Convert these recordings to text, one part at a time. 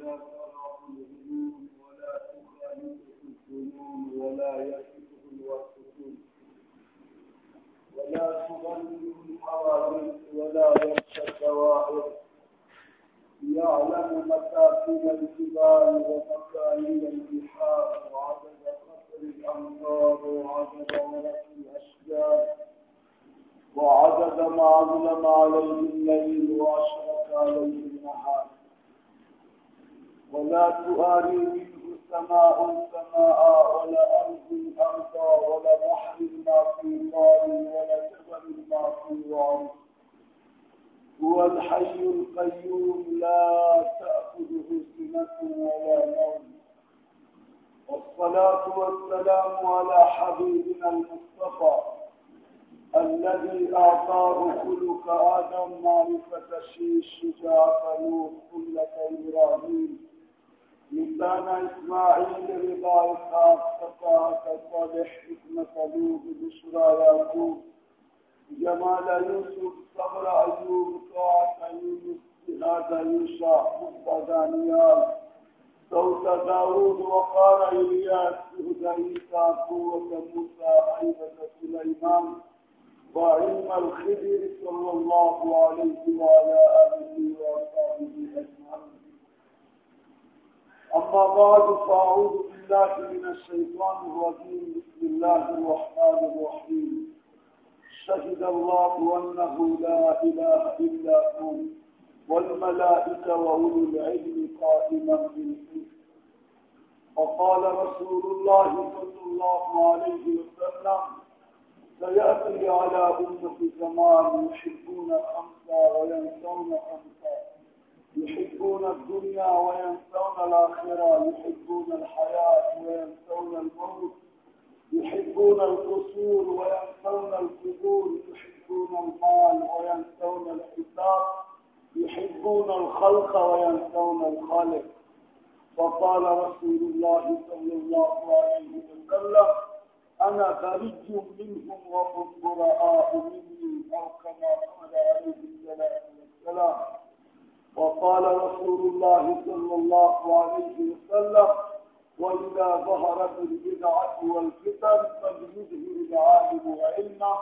ولا ولا ولا ولا يخشى الدوائر يعلم مكاتب الجبال وعدد وعدد الأشجار وعدد ما أظلم عليه الليل وأشرق عليه النهار تؤاري منه سماء سماء ولا أرض أرضا ولا بحر ما في قار ولا جبل ما في وعر هو الحي القيوم لا تأخذه سنة ولا نوم. والصلاة والسلام على حبيبنا المصطفى الذي أعطاه خلق آدم معرفة شيش شجاعة نوح كلة إبراهيم لسان إسماعيل رضا إسحاق فتاة صالح حكمة لوط بشرى يعقوب. جمال يوسف صبر أيوب طاعة يونس جهاد يوشع حب دانيال صوت داود وقال إلياس هدى عيسى قوة موسى عيبة سليمان. وعلم الخضر صلى الله عليه وعلى آله وأصحابه بعد فأعوذ بالله من الشيطان الرجيم. بسم الله الرحمن الرحيم. شهد الله أنه لا إله إلا هو والملائكة وأولو العلم قائما بالقسط. وقال رسول الله صلى الله عليه وسلم سيأتي على أمة زمان يحبون خمسة وينسون خمسة يحبون الدنيا وينسون الآخرة يحبون الحياة وينسون الموت يحبون القصور وينسون القبور يحبون المال وينسون الحساب يحبون الخلق وينسون الخالق. فقال رسول الله صلى الله عليه وسلم أنا بري منهم وهم براء مني أو كما قال عليه الصلاة والسلام. وقال رسول الله صلى الله عليه وسلم وإذا ظهرت البدعة والفتن فليظهر العالم علمه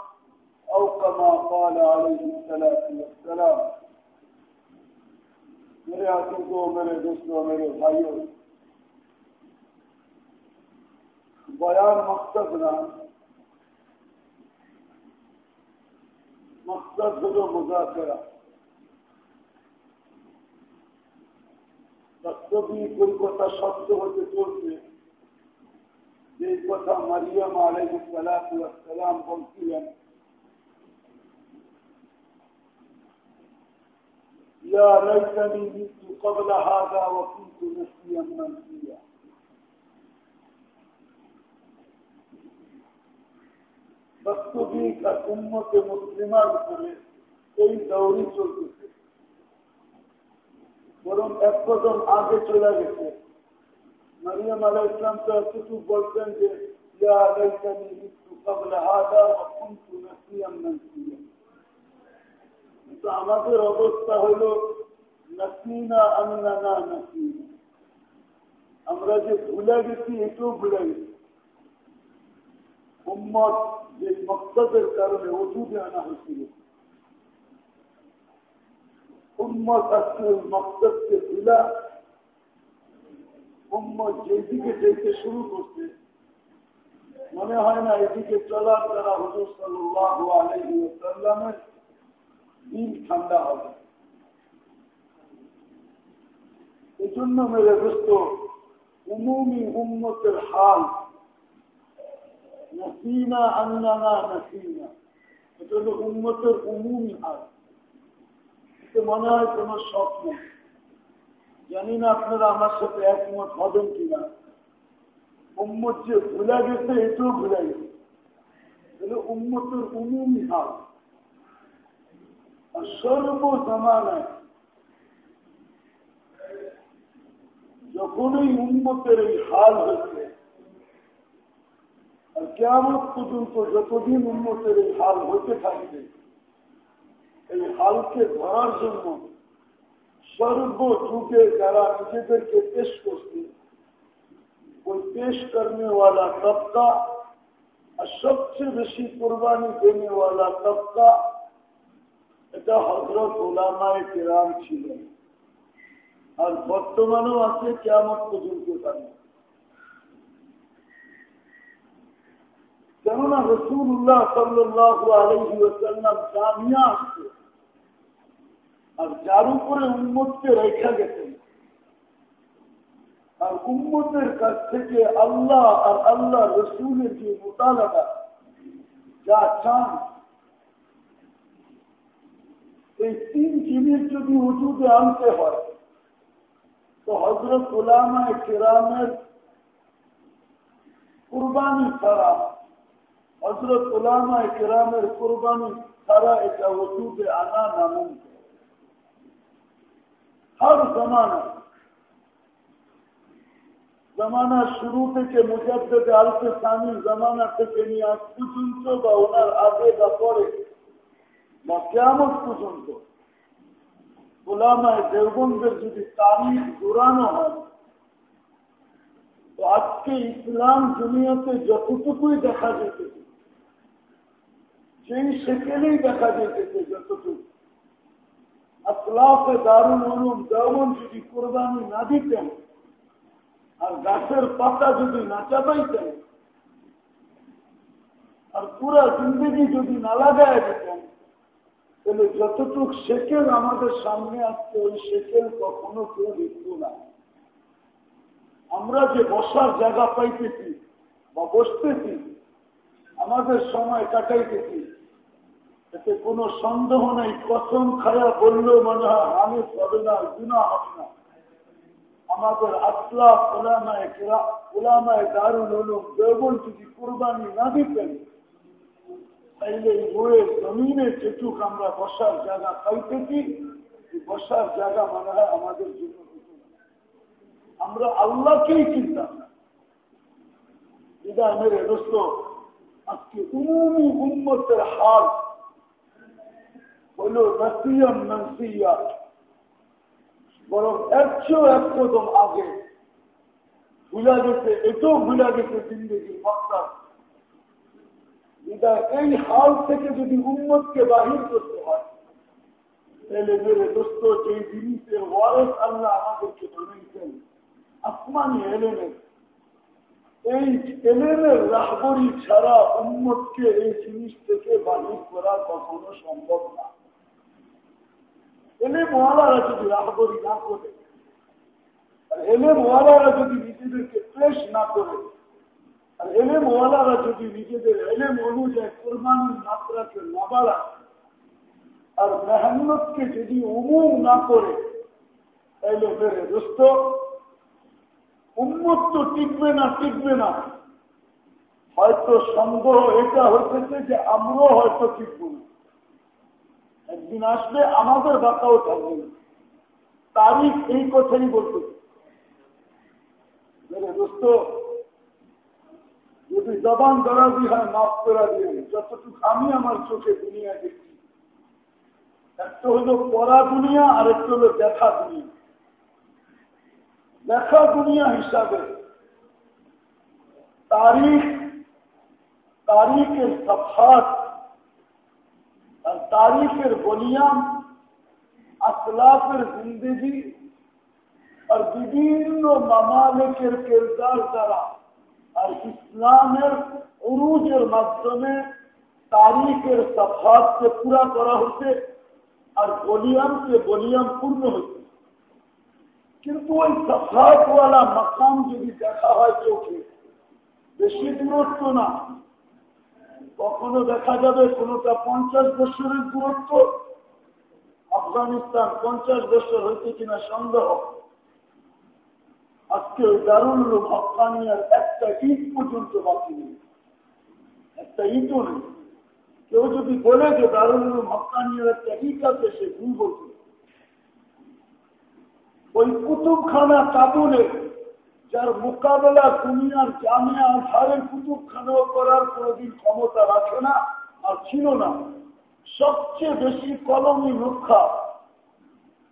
أو كما قال عليه الصلاة والسلام. میرے عزیزوں میرے دوستوں میرے بھائیوں بیان مقصد نہ مقصد جو مذاکرہ۔ বাস্তবিক ওই কথা শব্দ হতে চলছে যে কথা মারিয়াম আলাইহ সালাম বলছিলেন يا ليتني مت قبل هذا وكنت نسيا منسيا বাস্তবিক আর উন্মতে মুসলিমার উপরে এই দৌড়ি চলতেছে বরং এক কদম আগে চলে গেছে। মারিয়াম আলাহ ইসলাম তো এতটুকু বলতেন যে আমাদের অবস্থা হল নাসিনা আন্না না নাসিনা। আমরা যে ভুলে গেছি, এটাও ভুলে গেছি। উম্মত যে মকসদের কারণে ওষুধে আনা হয়েছিল। উম্মত ওই মকসদকে ভুলা। উম্মত যেদিকে যেতে শুরু করছে, মনে হয় না এদিকে চলার দ্বারা দিন ঠান্ডা হবে। এই জন্য মেরে দোস্ত, উমুমি উম্মতের হাল উন্মতের উমুমি হাল। এতে মনে হয় কোন স্বপ্ন জানি না আপনারা আমার সাথে একমত হবেন কিনা। উম্মত যে ভুলে গেছে, এটাও ভুলে গেছে। উম্মতের উমুমি হাল। আর সর্ব জমানায় যখনই উন্মতের এই হাল হয়েছে, আর কেমন পর্যন্ত যতদিন উন্মতের এই হাল হতে থাকবে এই হালকে ধরার জন্য সর্ব যুগে যারা নিজেদেরকে পেশ করছে, ওই পেশ করনেওয়ালা তবকা আর সবচেয়ে বেশি কোরবানি দেনেওয়ালা তবকা এটা হজরত ওলামায় কেরাম ছিলেন। আর বর্তমানেও আছে কেমন পর্যন্ত থাকবে কেননা রসুল্লাহ সাল্লাহ আলহি ওসাল্লাম আসছে আর যার উপরে উন্মতকে রেখা গেছেন। আর উন্মতের কাছ থেকে আল্লাহ আর আল্লাহ রসুলের যে মোতালাটা যা চান, এই তিন জিনিস যদি উজুদে আনতে হয়, তো হজরত ওলামায় কেরামের কুরবানি ছাড়া হজরত ওলামায় কেরামের কুরবানি ছাড়া এটা ওজুদে আনা নামুমকিন। হর জমানা জমানা শুরু থেকে মুজাদ্দেদ আলফে সানি জমানা থেকে নিয়ে আজ পর্যন্ত বা ওনার আগে বা পরে বা কেমন পর্যন্ত গোলামায় দেবন্দের যদি তারিখ দৌড়ানো হয় তো আজকে ইসলাম দুনিয়াতে যতটুকুই দেখা যেতেছে সেই সেকেলেই দেখা যেতেছে যতটুকু আসলাফে দারুল উলুম, দেওয়ান যদি কোরবানি না দিতেন, আর গাছের পাতা যদি না চাপাইতেন, আর পুরা জিন্দগি যদি না লাগায় দিতেন, তাহলে যতটুক সেকেল আমাদের সামনে আসছে ওই সেকেল কখনো কেউ দেখত না। আমরা যে বসার জায়গা পাইতেছি বা বসতেছি, আমাদের সময় কাটাইতেছি এতে কোনো সন্দেহ নেই, কসম খায়া বললেও মনে হয় আমি হবে না গুণা হবে না। আমাদের আসলা ওলামায় ওলামায় দারুল হলুম দেবল যদি কোরবানি না দিতেন, তাইলে বইয়ের জমিনে যেটুক আমরা বসার জায়গা পাইতেছি বসার জায়গা মনে হয় আমাদের জন্য আমরা আল্লাহকেই চিন্তা বিদায় মেরে দোস্ত, আজকে উমুমি উন্মতের হাল নসিয়া। বরং এর চেয়েও এক আগে ভুলা গেছে ভুলা গেছে জিন্দগির মক্কা বিদায় এই হাল থেকে যদি উন্মতকে বাহির করতে হয়, তাহলে দোস্ত যে জিনিসের ওয়ারেস আল্লাহ আমাদেরকে আসমানি এই এলেনের ছাড়া উন্মতকে এই জিনিস থেকে বাহির করা কখনো সম্ভব না। এলে মহালারা যদি রাহবরি না করে আর এলে মহালারা যদি নিজেদেরকে পেশ না করে আর এলে মহালারা যদি নিজেদের এলেম অনুযায়ী কোরবানির মাত্রাকে না বাড়ায়। আর মেহনতকে যদি উমুম না করে তাইলে মেরে দোস্ত উন্মত তো টিকবে না টিকবে না। হয়তো সন্দেহ এটা হইতেছে যে আমরাও হয়তো টিকব না। একদিন আসবে আমাদের বাঁকাও থাকবে তারিখ এই কথাই বলতে। দোস্ত, যদি জবান দরাজি হয়, মাফ করা দিয়ে যতটুকু আমি আমার চোখে দুনিয়া দেখি একটা হলো পড়া দুনিয়া আর একটা হলো দেখা দুনিয়া। দেখা দুনিয়া হিসাবে তারিখ, তারিখের সফাত আর তারিখের বলিয়াম আসলাফের জিন্দগি আর বিভিন্ন মামালিকের কেরদার দ্বারা আর ইসলামের উরুজের মাধ্যমে তারিখের সফাতকে পুরা করা হচ্ছে আর বলিয়ামকে বলিয়াম পূর্ণ হচ্ছে কিন্তু ওই সফাতওয়ালা মাকাম যদি দেখা হয় চোখে বেশি দূরত্ব না কখনো দেখা যাবে কোনটা পঞ্চাশ বছরের দূরত্ব। আফগানিস্তান পঞ্চাশ বছর হয়েছে কিনা সন্দেহ। আজকে ওই দারুল হকানিয়ার একটা ঈদ পর্যন্ত বাকি নেই। একটা ঈদও নেই। কেউ যদি বলে যে দারুল হকানিয়ার একটা ঈদ আছে, সে ভুল বলছে ওই কুতুবখানা কাবুলে যার মোকাবেলা দুনিয়ার জামিয়া আধারের কুতুবখানাও করার কোনদিন ক্ষমতা রাখে না আর ছিল না। সবচেয়ে বেশি কলমি রক্ষা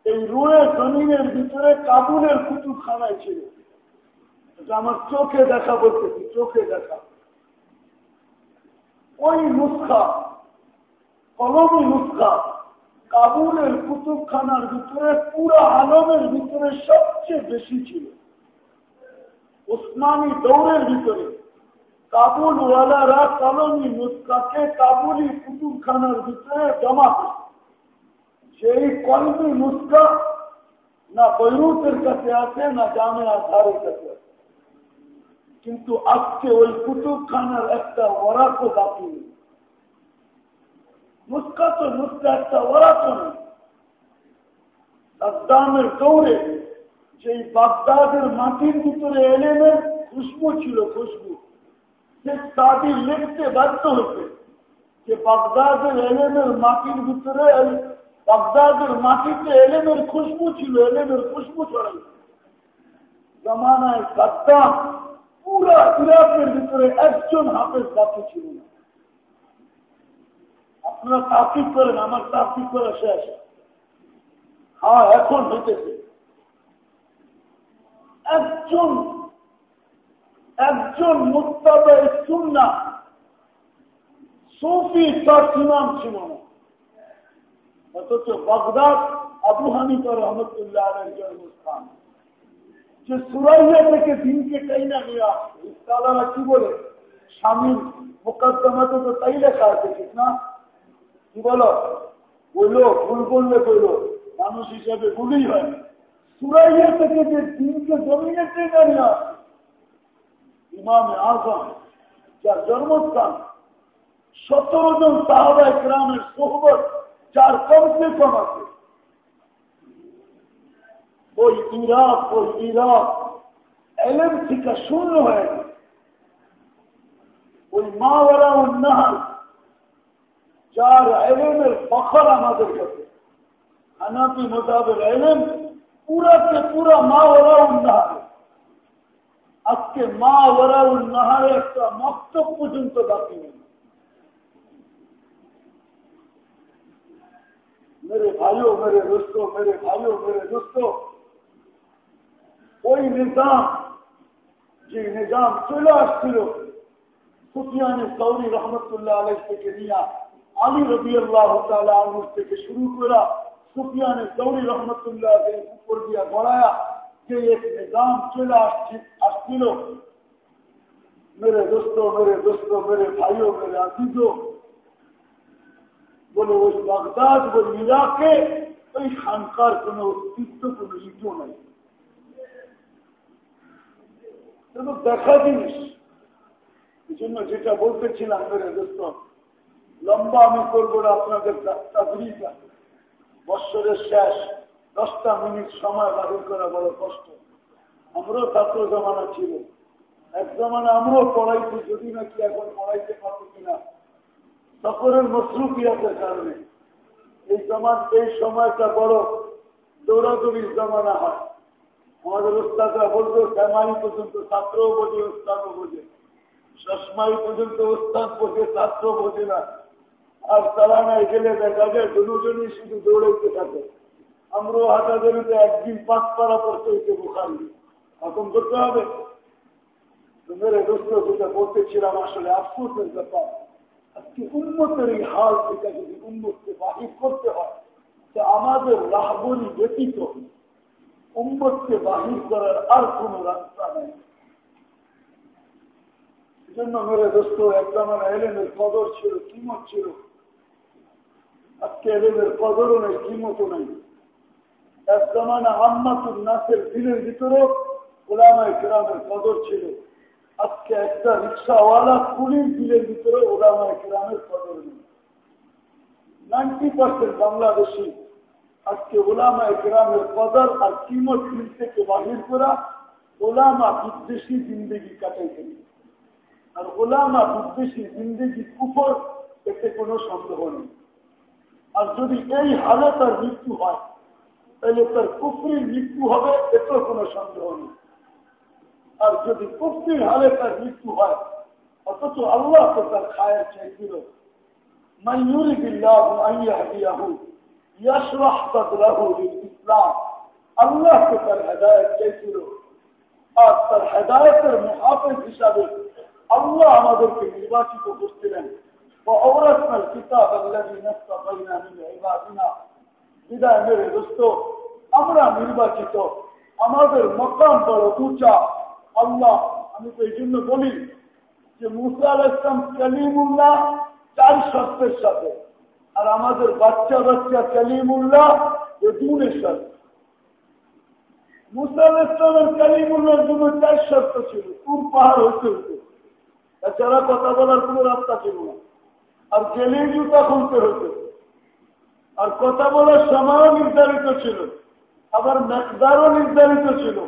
এই রুয়ে জমিনের ভিতরে কাবুলের কুতুবখানায় ছিল। এটা আমার চোখে দেখা বলতেছি চোখে দেখা। ওই নুসখা কলমি নুসখা, কাবুলের কুতুবখানার ভিতরে পুরা আলমের ভিতরে সবচেয়ে বেশি ছিল। উসমানী দৌড়ের ভিতরে। কাবুল ওয়ালারা কলমি নুসখাকে কাবুলি কুতুবখানার ভিতরে জমা সেই কলমি নুসখা না বৈরুতের কাছে আছে, না জামে আধারের কাছে আছে। কিন্তু আজকে ওই কুতুবখানার একটা ওরাকও বাকি নেই। নুসখা তো নুসখা একটা ওরাকও নেই। সাদ্দামের দৌড়ে যেই বাগদাদের মাটির ভিতরে এলেমের খুশবু ছিল খুশবু, সে তাদের লিখতে বাধ্য হচ্ছে যে বাগদাদের এলেমের মাটির ভিতরে বাগদাদের মাটিতে এলেমের খুশবু ছিল এলেমের খুশবু ছড়াই। জমানায় সাদ্দাম পুরা ইরাকের ভিতরে একজন হাফেজ বাকি ছিল না। আপনারা তাকিব করেন, আমার তাকিব করা শেষ। হ্যাঁ এখন হইতেছে। একজন একজন মুক্তাবে সুন্না সফি তার ইমাম ছিল অথচ বাগদাদ, আবু হানিফা রহমতুল্লাহ জন্মস্থান। যে সুরাইয়া থেকে দিনকে তাই না নিয়ে আসছে কি বলে? স্বামীর মোকদ্দমাতে তো তাই লেখা আছে, ঠিক না? কি বলো? বলল ভুল বললে বলল মানুষ হিসাবে ভুলই হয় সুরাইয়া থেকে যে দিনকে জমিনে টেনে নিয়ে আসছে ইমামে আজম, যার জন্মস্থান সতেরো জন সাহাবা গ্রামের সোহবত, যার কমসে কম আছে। ওই ইরাক ওই ইরাক, এলেম থেকে শূন্য হয়ে গেছে। ওই মা ওরা উন্নহার, যার এলেমের ফখর আমাদের কাছে। হানাপি মোতাবেক এলেম পুরাকে পুরা মা ওরাউল নাহারে। আজকে মা ওরাউল নাহারে একটা মক্তব পর্যন্ত বাকি নেই। মেরে ভাইও, মেরে দোস্ত, মেরে ভাইও, মেরে দোস্ত। ওই নিজাম, যে নিজাম চলে আসছিল, সুফিয়ানি সৌরি রহমতুল্লাহ আলহ থেকে নিয়ে আলী রবি আল্লাহ থেকে শুরু করা সুফিয়ানে সৌরি রহমতুল্লাহ উপর দিয়া গড়ায়া যে এক নিজাম চলে আসছিল। মেরে দোস্ত মেরে দোস্ত, মেরে ভাইও, মেরে আজিজো বলে, ওই বাগদাদ, ওই ইরাকে ওই খানকার কোন অস্তিত্ব, কোন ইটো নাই। দেখা জিনিস, এই জন্য যেটা বলতেছিলাম, মেরে দোস্ত, লম্বা আমি করব না, আপনাদের তাবরিকা বৎসরের শেষ, দশটা মিনিট সময় বাতিল করা বড় কষ্ট। আমরাও ছাত্র জমানা ছিল। এক জমানা আমরাও পড়াইছি, যদি নাকি এখন পড়াইতে পারতো কিনা। সফরের মসরুফিয়াতের কারণে। এই জমান এই সময়টা বড় দৌড়াদৌড়ির জমানা হয়। আমাদের ওস্তাদরা বলতো, শ্যামাই পর্যন্ত ছাত্রও বোঝে ওস্তাদও বোঝে। সসমাই পর্যন্ত ওস্তাদ বোঝে ছাত্র বোঝে না। আর চালানায় গেলে দেখা যায় দুজনই শুধু দৌড়াইতে থাকে। আমরাও হাটাদারিতে একদিন পাঁচ পাড়া পড়তে হইতে বোখারি এখন করতে হবে। মেরে দোস্ত যেটা আসলে আফসোসের ব্যাপার। আজকে উন্মতের এই হাল থেকে যদি উন্মতকে বাহির করতে হয়, তো আমাদের রাহবরি ব্যতীত উম্মতকে বাহির করার আর কোন রাস্তা নেই। জন্য মেরে দোস্ত একদম এলেমের কদর ছিল, কিমত ছিল। আজকে এলেমের কদরও নেই কিমতও নেই। এক জমানা আম্মাতুর নাসের দিনের ভিতরেও গোলামায় গ্রামের কদর ছিল। আজকে একটা রিক্সাওয়ালা কুড়ির দিলের ভিতরে ওলামায় গ্রামের কদর নেই। নাইনটি পার্সেন্ট বাংলাদেশি আজকে ওলামায় গ্রামের কদর আর কিমত দিল থেকে বাহির করা ওলামা বিদ্বেষী জিন্দগি কাটাইতে আর ওলামা বিদ্বেষী জিন্দগি কুফর এতে কোনো সন্দেহ নেই। আর যদি এই হালে তার মৃত্যু হয়, তাহলে তার কুফরির মৃত্যু হবে এতেও কোনো সন্দেহ নেই। আর যদি কুফরির হালে তার মৃত্যু হয়, অথচ আল্লাহ তো তার খায়ের চাইছিল মাইনুরি বিল্লাহ ইসলাম। আল্লাহকে তার হেদায়ত চাইছিল। আর তার হেদায়তের মহাফেজ হিসাবে আল্লাহ আমাদেরকে নির্বাচিত করছিলেন। وأورثنا الكتاب الذي نستطينا من عبادنا বিদায় মেরে দোস্ত আমরা নির্বাচিত আমাদের মকাম বড় উঁচা আল্লাহ আমি তো এই জন্য বলি যে মুসা আল ইসলাম কালিমুল্লাহ চার শর্তের সাথে আর আমাদের বাচ্চা বাচ্চা কালিমুল্লাহ বেদুনের সাথে মুসা আল ইসলামের কালিমুল্লাহর জন্য চার শর্ত ছিল তুর পাহাড় হইতে হইতে এছাড়া কথা বলার কোন রাস্তা ছিল না আর গেলেই জুতা খুলতে হতো। আর কথা বলার সময়ও নির্ধারিত ছিল। আবার মেকদারও নির্ধারিত ছিল।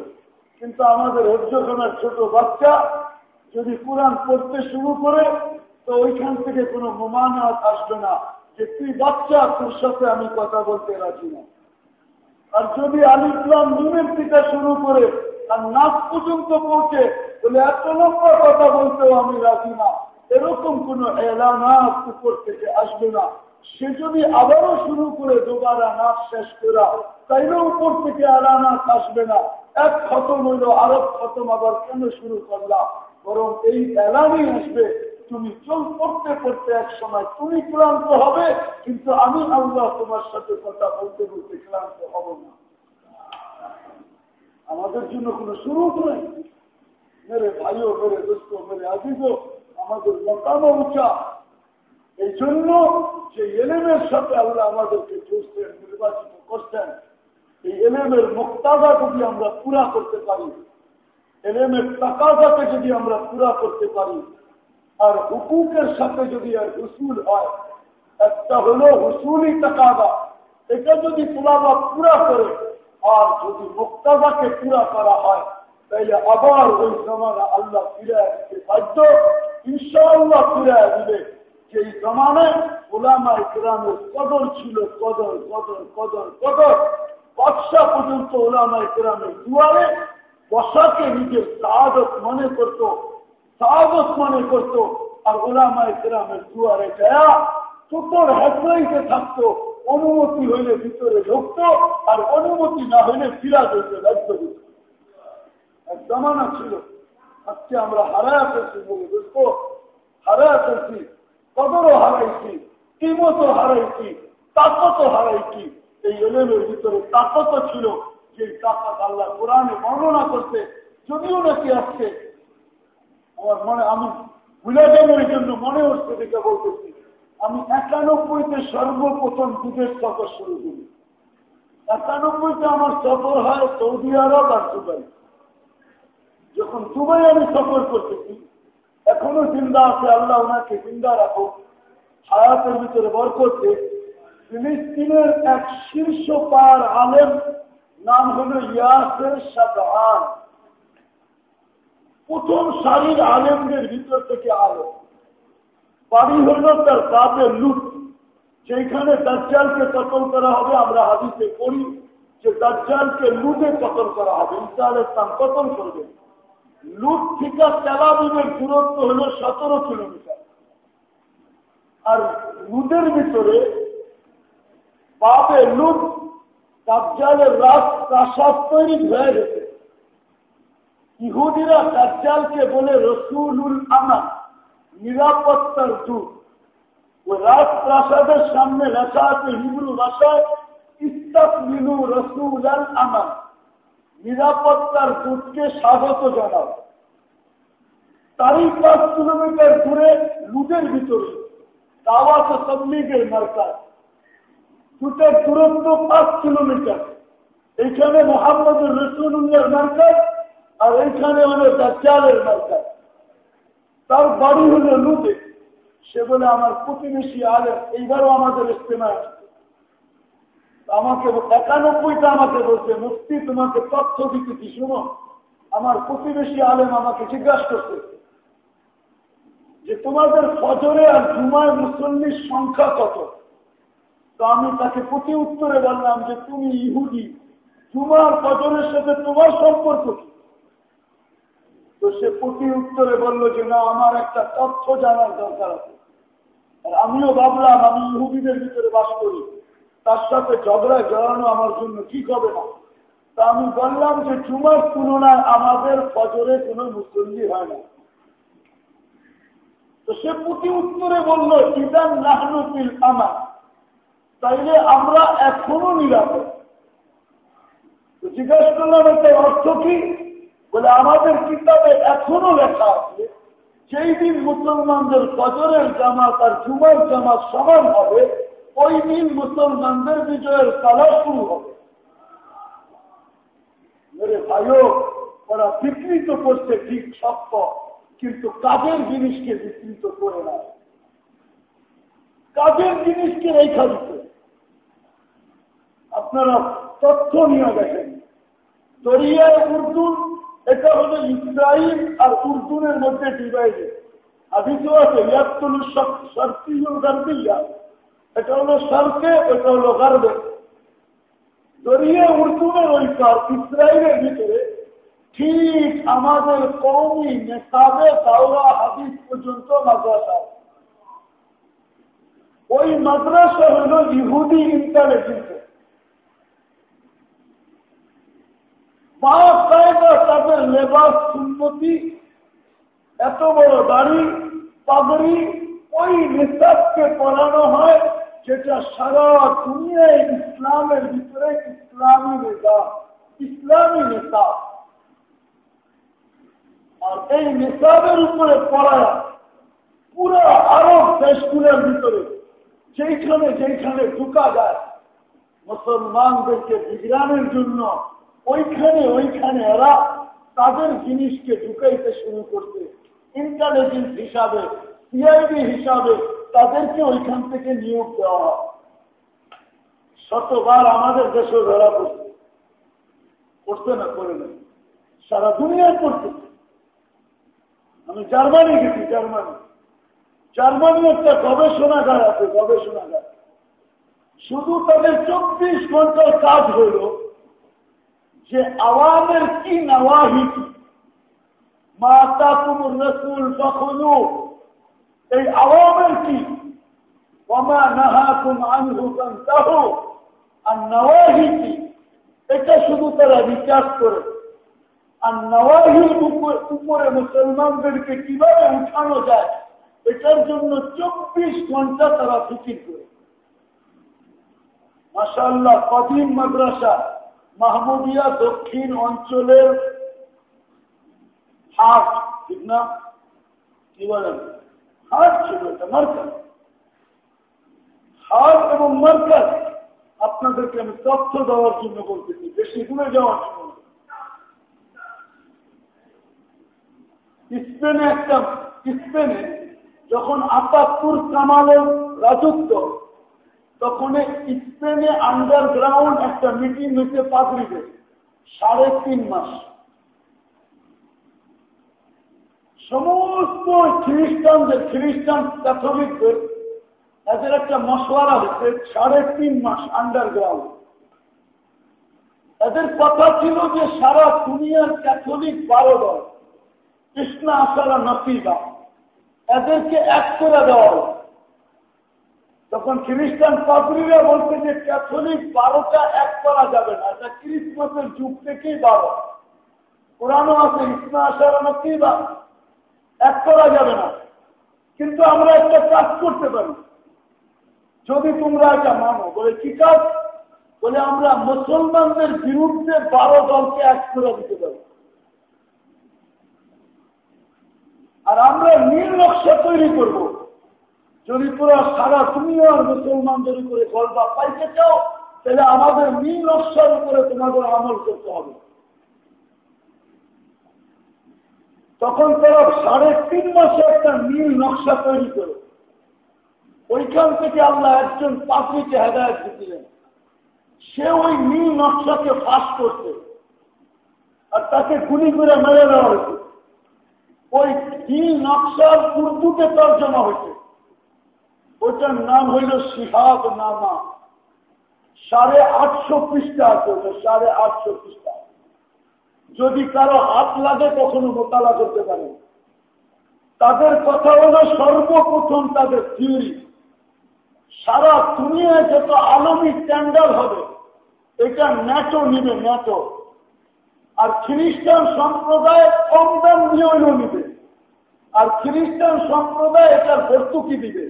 কিন্তু আমাদের হজ্জখানার ছোট বাচ্চা যদি কোরআন পড়তে শুরু করে, তো ওইখান থেকে কোনো মোমানাত আসবে না যে, তুই বাচ্চা, তোর সাথে আমি কথা বলতে রাজি না। আর যদি আলিফলাম নুনের টিকা শুরু করে আর নাচ পর্যন্ত পড়ছে বলে, এত লম্বা কথা বলতেও আমি রাজি না। এরকম কোন এলানাত উপর থেকে আসবে না। সে যদি আবারও শুরু করে দুবারা নাচ শেষ করা, তাইলে উপর থেকে এলানাত আসবে না। এক খতম হইল আরব খতম আবার কেন শুরু করলাম বরং এই এলানই আসবে। তুমি চল পড়তে পড়তে এক সময় তুমি ক্লান্ত হবে, কিন্তু আমি আল্লাহ তোমার সাথে কথা বলতে বলতে ক্লান্ত হব না। আমাদের জন্য কোনো শুরু নাই। মেরে ভাইও, মেরে দোস্ত, মেরে আজিজ আমাদের মতামা উঁচা এই জন্য যে এলেমের সাথে আল্লাহ আমাদেরকে চুষতেন নির্বাচিত করতেন, এই এলেমের মুক্তাদা যদি আমরা পুরা করতে পারি এলেমের টাকাটাকে যদি আমরা পুরা করতে পারি, আর হুকুকের সাথে যদি আর হুসুল হয়, একটা হলো হুসুলই টাকাদা এটা যদি তোলাবা পুরা করে, আর যদি মুক্তাদাকে পুরা করা হয়, তাইলে আবার ওই জমানা আল্লাহ ফিরে দিতে বাধ্য। ইনশাআল্লাহ ফিরে যে এই জমানায় ওলামা ইকরামের কদর ছিল, কদর কদর কদর কদর। বাদশা পর্যন্ত ওলামা ইকরামের দুয়ারে বসাকে নিজের সাদত মনে করত সাদত মনে করত। আর ওলামা ইকরামের দুয়ারে যায় চোখর হেসরাইতে থাকতো, অনুমতি হইলে ভিতরে ঢুকতো আর অনুমতি না হইলে ফিরা যেতে বাধ্য এক জমানা ছিল। আজকে আমরা ফেলছি বলে বুঝব? হারায় ফেলছি কদরও হারাইছি, কিমতও হারাইছি, তাকতও হারাইছি। এই এলেমের ভিতরে তাকত ছিল যে তাকত আল্লাহ কোরআনে বর্ণনা করতে যদিও নাকি আজকে আমার মনে, আমি ভুলে যাবের জন্য মনে হচ্ছে দেখে বলতেছি, আমি একানব্বইতে সর্বপ্রথম দুধের সফর শুরু করি। একানব্বইতে আমার সফর হয় সৌদি আরব আর দুবাই। যখন দুবাই আমি সফর করতেছি, এখনও জিন্দা আছে, আল্লাহ ওনাকে জিন্দা রাখো। হায়াতের ভিতরে বর করতে ফিলিস্তিনের এক শীর্ষ পার আলেম, নাম হল ইয়াসের সাদান প্রথম সারির আলেমদের ভিতর থেকে আলেম বাড়ি হল তার কাপে লুট যেখানে দাজ্জালকে কতল করা হবে আমরা হাদিসে করি যে দাজ্জালকে লুটে কতল করা হবে। ইসা আল কতল করবে লুট থেকে তেলাবিনের দূরত্ব হল সতেরো কিলোমিটার। আর লুদের ভিতরে বাপে লুট, দাজ্জালের রাত প্রাসাদ তৈরি হয়ে গেছে। ইহুদিরা দাজ্জালকে বলে রসুলুল আমান নিরাপত্তার দূত। ওই রাজপ্রাসাদের সামনে লেখা আছে হিব্রু ভাষায় ইস্তাক মিনু রসুল আমান নিরাপত্তার দূতকে স্বাগত জানাও। তারই পাঁচ কিলোমিটার দূরে লুটের ভিতরে দাওয়াত তবলিগের মার্কাজ। দুটের দূরত্ব পাঁচ কিলোমিটার। এইখানে মোহাম্মদ রসুল্লাহর মার্কাজ আর এইখানে হলো দাজ্জালের মার্কাজ। তার বাড়ি হলো লুটে সে বলে আমার প্রতিবেশী আলে এইবারও আমাদের ইস্তেমা আমাকে একানব্বইটা আমাকে বলছে মুক্তি তোমাকে তথ্য দিতেছি, শুনো। আমার প্রতিবেশী আলেম আমাকে জিজ্ঞাসা করছে যে, তোমাদের ফজরে আর জুমায় মুসল্লির সংখ্যা কত? তো আমি তাকে প্রতি উত্তরে বললাম যে, তুমি ইহুদি। জুমার ফজরের সাথে তোমার সম্পর্ক কি? তো সে প্রতি উত্তরে বলল যে, না, আমার একটা তথ্য জানার দরকার আছে। আর আমিও ভাবলাম আমি ইহুদিদের ভিতরে বাস করি। তার সাথে ঝগড়ায় জড়ানো আমার জন্য ঠিক হবে না। তা আমি বললাম যে জুমার তুলনায় আমাদের ফজরে কোনো মুসল্লি হয় না। তো সে প্রতি উত্তরে বলল, ইদান নাহনুফিল আমার তাইলে আমরা এখনও নিরাপদ। জিজ্ঞাসা করলাম একটা অর্থ কি? বলে, আমাদের কিতাবে এখনও লেখা আছে, যেই দিন মুসলমানদের ফজরের জামাত আর জুমার জামাত সমান হবে ওই দিন মুসলমানদের বিজয়ের তালা শুরু হবে। মেরে ভাইও, ওরা বিকৃত করছে, ঠিক সত্য, কিন্তু কাজের জিনিসকে বিকৃত করে না? কাজের জিনিসকে রেখা দিতে? আপনারা তথ্য নিয়ে দেখেন। দরিয়ায় উর্দুন, এটা হলো ইসরায়েল আর উর্দুনের মধ্যে ডিভাইডেড আদিত আছে ইয়াত্তুল শর্তিউল গার্বিয়া। এটা হলো সরকে, এটা হলো গার্বে। দরিয়া উর্দুনের ওই পার ইসরায়েলের ভিতরে ঠিক আমাদের কৌমি নেতাবে দাওরা হাদিস পর্যন্ত মাদ্রাসা। ওই মাদ্রাসা হল ইহুদি ইন্টারেস্ট বাকায়দা তাদের লেবাস উন্নতি এত বড় দাড়ি, পাগড়ি, ওই নিসাবকে পড়ানো হয় যেটা সারা দুনিয়ায় ইসলামের ভিতরে ইসলামী নেতা ইসলামী নেতা। আর এই নেতাদের উপরে পড়ায় পুরো আরব দেশগুলোর ভিতরে, যেইখানে যেইখানে ঢুকা যায়, মুসলমানদেরকে বিজ্ঞানের জন্য, ওইখানে ওইখানে এরা তাদের জিনিসকে ঢুকাইতে শুরু করতে ইন্টেলিজেন্স হিসাবে, সিআইডি হিসাবে তাদেরকে ওইখান থেকে নিয়োগ দেওয়া হয়। শতবার আমাদের দেশে ধরা পড়ছে। করতে না করে না। সারা দুনিয়ায় করতে আমি জার্মানি গেছি, জার্মানি। জার্মানি একটা গবেষণাগার আছে, গবেষণাগার। শুধু তাদের চব্বিশ ঘণ্টার কাজ হইল যে আওয়ামের কি নওয়াহি কি মাতা তুমুর রসুল তখনও এই আওয়ামের কি? ওমা নাহা তুম আনহুকান তাহ আর নওয়াহি কি? এটা শুধু তারা রিচার্জ করে। আর নওয়াহির উপরে মুসলমানদেরকে কীভাবে উঠানো যায়, এটার জন্য চব্বিশ ঘণ্টা তারা ফিকির করে। মাসাল্লাহ কদিন মাদ্রাসা, মাহমুদিয়া দক্ষিণ অঞ্চলের হাট, ঠিক না? কি বলেন? হাট ছিল এটা মার্কাজ। হাট এবং মার্কাজ আপনাদেরকে আমি তথ্য দেওয়ার জন্য বলতেছি, বেশি দূরে যাওয়ার জন্য স্পেনে একটা, স্পেনে যখন আতাপুর কামালের রাজত্ব, তখন স্পেনে আন্ডারগ্রাউন্ড একটা মিটিং হয়েছে পাগড়িদের সাড়ে তিন মাস। সমস্ত খ্রিস্টানদের, খ্রিস্টান ক্যাথলিকদের এদের একটা মশওয়ারা হচ্ছে সাড়ে তিন মাস আন্ডারগ্রাউন্ড এদের কথা ছিল যে সারা দুনিয়ার ক্যাথলিক বারো দল, কৃষ্ণ আসারা নসিবা এদেরকে এক করে দেওয়া তখন খ্রিস্টান পাদ্রীরা বলতে যে ক্যাথলিক বারোটা এক করা যাবে না, এটা ক্রিসমাসের যুগ থেকেই বারো। পুরানো আছে ইসনা আসার নসিবা এক করা যাবে না। কিন্তু আমরা একটা কাজ করতে পারি। যদি তোমরা এটা মানো, বলে, কি কাজ? বলে, আমরা মুসলমানদের বিরুদ্ধে বারো দলকে এক করে দিতে পারি। আর আমরা নীল নকশা তৈরি করব। যদি তোরা সারা দুনিয়ার মুসলমানদের উপরে গল্পা পাইতে চাও, তাহলে আমাদের নীল নকশার উপরে তোমাদের আমল করতে হবে। তখন তারা সাড়ে তিন মাসে একটা নীল নকশা তৈরি করে। ওইখান থেকে আল্লাহ একজন পাত্রীকে হেদায়ত দিচ্ছিলেন সে ওই নীল নকশাকে ফাঁস করছে আর তাকে গুলি করে মেরে দেওয়া হয়েছে। ওই নীল নকশার উর্দুতে তর্জমা হয়েছে। ওইটার নাম হইল শিহাব নামা। সাড়ে আটশো পৃষ্ঠা আছে সাড়ে আটশো পৃষ্ঠা। যদি কারও হাত লাগে, কখনো মোতালা করতে পারে তাদের কথা হলো সর্বপ্রথম তাদের থিওরি সারা দুনিয়ায় যত আলমী টেন্ডার হবে, এটা ন্যাটো নিবে ন্যাটো আর খ্রিস্টান সম্প্রদায় কম দাম নিয়েও নিবে। আর খ্রিস্টান সম্প্রদায় এটার ভর্তুকি দিবে।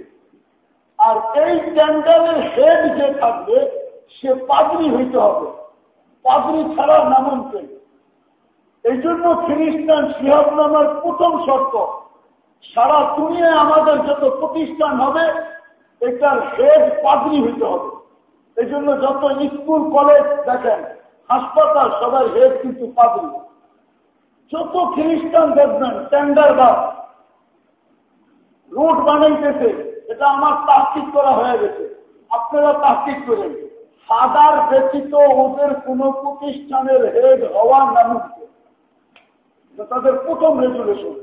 আর এই টেন্ডারের হেড যে থাকবে, সে পাগড়ি হইতে হবে। পাগড়ি ছাড়া নামন্ত্রণ এই জন্য খ্রিস্টান সিহাব নামার প্রথম শর্ত, সারা দুনিয়ায় আমাদের যত প্রতিষ্ঠান হবে, এটার হেড পাগড়ি হইতে হবে। এই জন্য যত স্কুল, কলেজ, দেখেন, হাসপাতাল সবাই হেড কিন্তু পাগড়ি। যত খ্রিস্টান দেখবেন টেন্ডার বা রোড বানাইতেছে, এটা আমার তাস্তিক করা হয়ে গেছে। আপনারা তাস্তিক করেন। সাদার ব্যতীত ওদের কোন প্রতিষ্ঠানের হেড হওয়া নামুকে তাদের প্রথম রেজুলেশন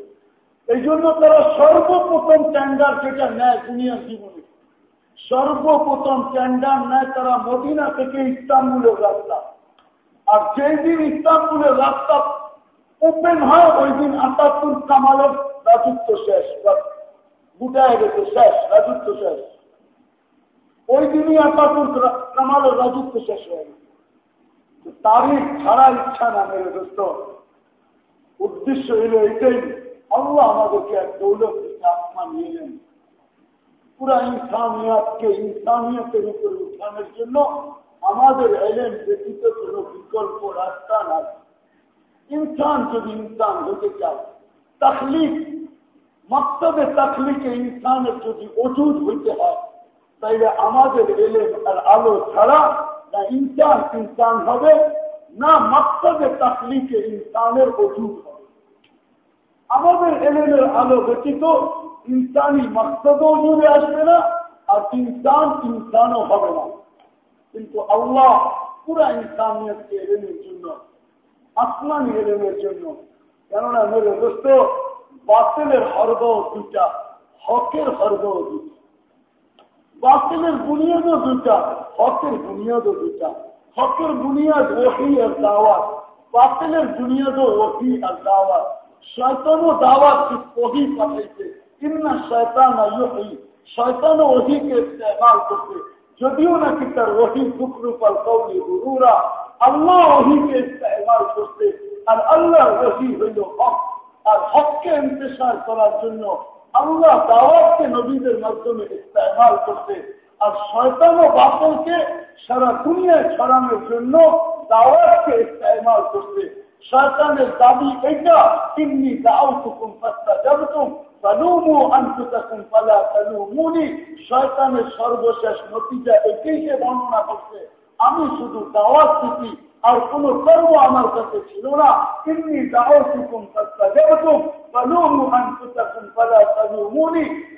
এই জন্য তারা সর্বপ্রথম টেন্ডার যেটা নেয় দুনিয়ার জীবনে। সর্বপ্রথম টেন্ডার নেয় তারা মদিনা থেকে ইস্তাম্বুলের রাস্তা। আর যেই দিন ইস্তাম্বুলের রাস্তা ওপেন হয়, ওই দিন আটাত্তর কামালের রাজত্ব শেষ গুটায় গেছে, শেষ, রাজত্ব শেষ। ওই দিনই আটাত্তর কামালের রাজত্ব শেষ হয়ে গেছে। তারিখ ছাড়া ইচ্ছা না মেরে, দোস্ত। উদ্দেশ্য এলো এটাই। আল্লাহ আমাদেরকে এক দৌলত আসমান নিলেন পুরা ইনসানিয়াতকে ইনসানিয়তের উপরে উঠানোর জন্য আমাদের এলেন ব্যতীত কোন বিকল্প রাস্তা নাই। ইনসান যদি ইনসান হতে চায়, তখলিক, মক্তবে তখলিকে ইনসানের যদি অজুদ হইতে হয়, তাইলে আমাদের এলেন আর আলো ছাড়া না ইনসান ইনসান হবে না মক্তবে তখলিকে ইনসানের অজুদ হবে। আমাদের এলেনের আলো ব্যতীত ইনসানি মকসদও জুড়ে আসবে না আর ইনসান ইনসানও হবে না। কিন্তু আল্লাহ পুরা ইনসানিয়তকে এলেনের জন্য, আসমানি এলেনের জন্য, কেননা মেরে দোস্ত, বাতিলের হর্ব দুটা হকের হর্ব দুটা বাতিলের বুনিয়াদও দুটা হকের বুনিয়াদও দুটা হকের বুনিয়াদ ওহি আর দাওয়াত। বাতিলের বুনিয়াদও ওহি আর দাওয়াত। শয়তানও দাওয়াত ওহি পাঠাইছে ইন্না শয়তান ইউহি। শয়তানও ওহিকে ইস্তেমাল করছে। যদিও নাকি তার ওহি শুক্রুপাল কৌলি গুরুরা, আল্লাহ ওহিকে ইস্তেমাল করছে। আর আল্লাহ ওহি হইল হক। আর হককে ইন্তেসার করার জন্য আল্লাহ দাওয়াতকে নবীদের মাধ্যমে ইস্তেমাল করছে। আর শয়তান ও বাপলকে সারা দুনিয়ায় ছড়ানোর জন্য দাওয়াতকে ইস্তেমাল করছে শয়তানের দাবি এটা তুকুন পাত্তা যাবতুম তালুমু আন্তকুম পালা তালুমুনি। শয়তানের সর্বশেষ নতিজা এটাই সে বর্ণনা করছে। আমি শুধু দাওয়াত দিচ্ছি আর কোন কর্ম আমার কাছে ছিল না।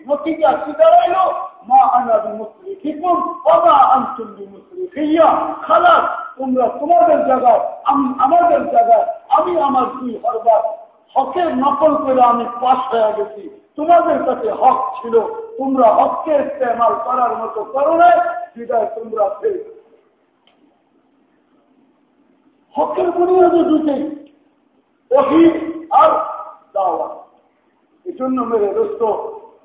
নতিজা কি দাঁড়াইলো মা আনা বিমুসরিখিকুম ওয়া মা আনতুম বিমুসরিখিয়া খালাস, তোমরা তোমাদের জায়গায়, আমি আমাদের জায়গায়, আমি আমার দুই হরবার হকের নকল করে আমি পাশ হয়ে গেছি। তোমাদের কাছে হক ছিল, তোমরা হককে ইস্তেমাল করার মতো করো না বিদায় তোমরা ফেল হকের বুনিয়াদে দুটেই ওহি আর দাওয়া এই জন্য মেরে দোস্ত,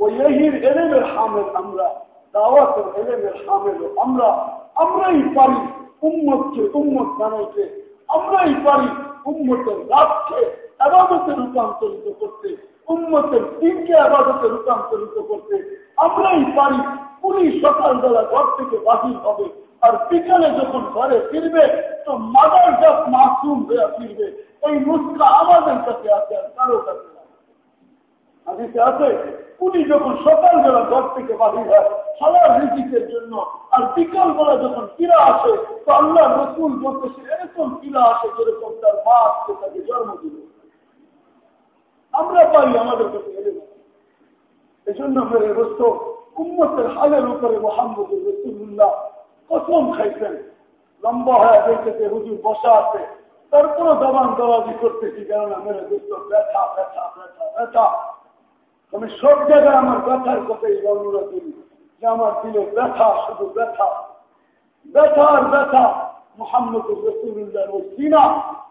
ওই এহির এলেমের হামের আমরা, দাওয়াতের এলেমের হামের আমরা, আমরাই পারি উম্মতকে উম্মত বানাইতে, আমরাই পারি উম্মতের রাতকে আবাদতে রূপান্তরিত করতে, উম্মতের দিনকে আবাদতে রূপান্তরিত করতে, আমরাই পারি উনি সকালবেলা ঘর থেকে বাহির হবে আর বিকালে যখন ঘরে ফিরবে, তো মাদার জাত মাসুম হয়ে ফিরবে। এই নুস্কা আমাদের কাছে আছে আর কারও কাছে আছে, উনি যখন সকালবেলা ঘর থেকে বাহির হয় সবার রিজিকের জন্য, আর বিকাল বেলা যখন ফিরা আসে, তো আল্লাহ রসুল বলতেছে এরকম ফিরা আসে যেরকম তার মা আজকে তাকে জন্ম দিল। আমরা পাই আমাদের কাছে এলে না এই জন্য মেরে রস্ত উম্মতের হালের উপরে মোহাম্মদ রসুল্লাহ কসম খাইছেন। লম্বা হয়ে দেখেছে হুজুর বসা আছে। তারপরে দবান দবাজি করতেছি, কেননা মেরে দোস্ত ব্যথা ব্যথা ব্যথা ব্যথা। আমি সব জায়গায় আমার ব্যথার কথাই বর্ণনা করি যে আমার দিলে ব্যথা, শুধু ব্যথা। ব্যথা আর ব্যথা মোহাম্মদ রসুল্লাহ ওই সিনা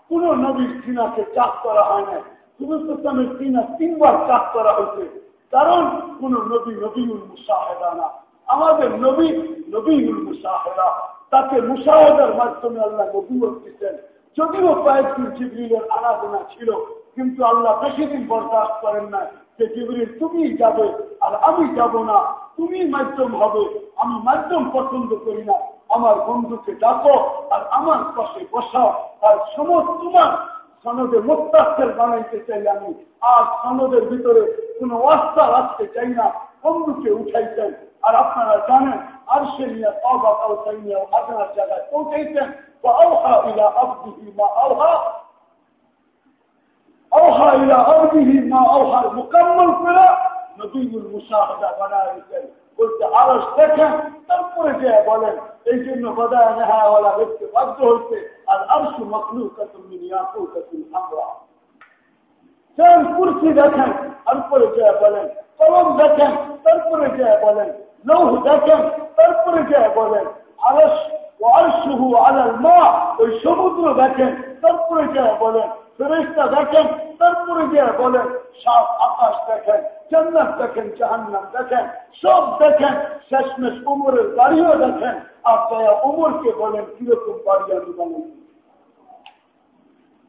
কোন নবীর সিনাকে চাপ করা হয় না সুরুস্তামের সিনা তিনবার চাপ করা হয়েছে। কারণ কোন নবী নবীউল মুসাহেদানা আমাদের নবী নবীনুল মুসাহেরা তাকে মুসাহেদার মাধ্যমে আল্লাহ নবীবত দিচ্ছেন যদিও কয়েকদিন জিবরিলের আরাধনা ছিল, কিন্তু আল্লাহ বেশি দিন বরদাস্ত করেন না যে, জিবরিল তুমি যাবে আর আমি যাব না তুমি মাধ্যম হবে, আমি মাধ্যম পছন্দ করি না। আমার বন্ধুকে ডাকো আর আমার পাশে বসাও। আর সমস্ত তোমার, সনদে মোত্তাক্ষের বানাইতে চাই আমি। আর সনদের ভিতরে কোনো অস্তা রাখতে চাই না। বন্ধুকে উঠাইতেন আর আপনারা জানেন আর সে নিয়ে অবাকাও তাই নিয়ে আপনার জায়গায় পৌঁছাইতেন وأوحى إلى عبده ما أوحى أوحى إلى عبده ما أوحى مكمل করে নবীগুল মুশাহাদা বানায় দিতেন বলতে আরস দেখেন তারপরে যে বলেন এই জন্য বদায় নেহাওয়ালা দেখতে বাধ্য হইতে আর আরশু মখলু কাতুল মিনিয়াকু কাতুল আমরা সেন কুর্সি দেখেন তারপরে যে বলেন কলম দেখেন, তারপরে যে বলেন লৌহ দেখেন, তারপরে যে বলেন আরশুহু আলাল মা, ওই সমুদ্র দেখেন, তারপরে যে বলেন ফেরেস্তা দেখেন, তারপরে যে বলেন, সাত আকাশ দেখেন, জান্নাত দেখেন, জাহান্নাম দেখেন, সব দেখেন, শেষমেশ উমরের গাড়িও দেখেন আর দয়া উমরকে বলেন, কীরকম বাড়ি আমি বানাই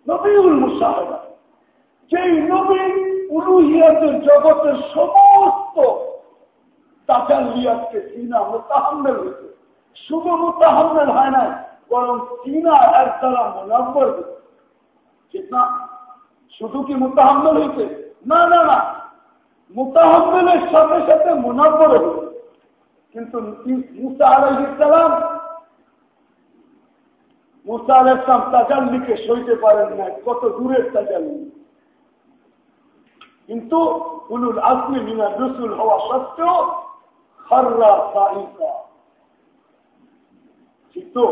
নবীউল মুসাহেদা যেই নবী উলুহিয়াতের জগতের সমস্ত তাজাল্লিয়াতকে সিনা মোতাহাম্মেল হয়েছে শুধু মোতাহাম্মেল হয় না বরং সিনা এক দ্বারা মোনাব্বর হয়েছে ঠিক না? শুধু কি মোতাহাম্মেল হয়েছে না না না। মোতাহাম্মেলের সাথে সাথে মোনাব্বর হয়েছে কিন্তু মুসা আলাইসালাম মুসা আলাইসলাম তাজাল্লিকে সইতে পারেন না কত দূরের তাজাল্লি কিন্তু উলুল আসমি মিনা রসুল হওয়া সত্ত্বেও খররা সাহিকা ঠিক তো?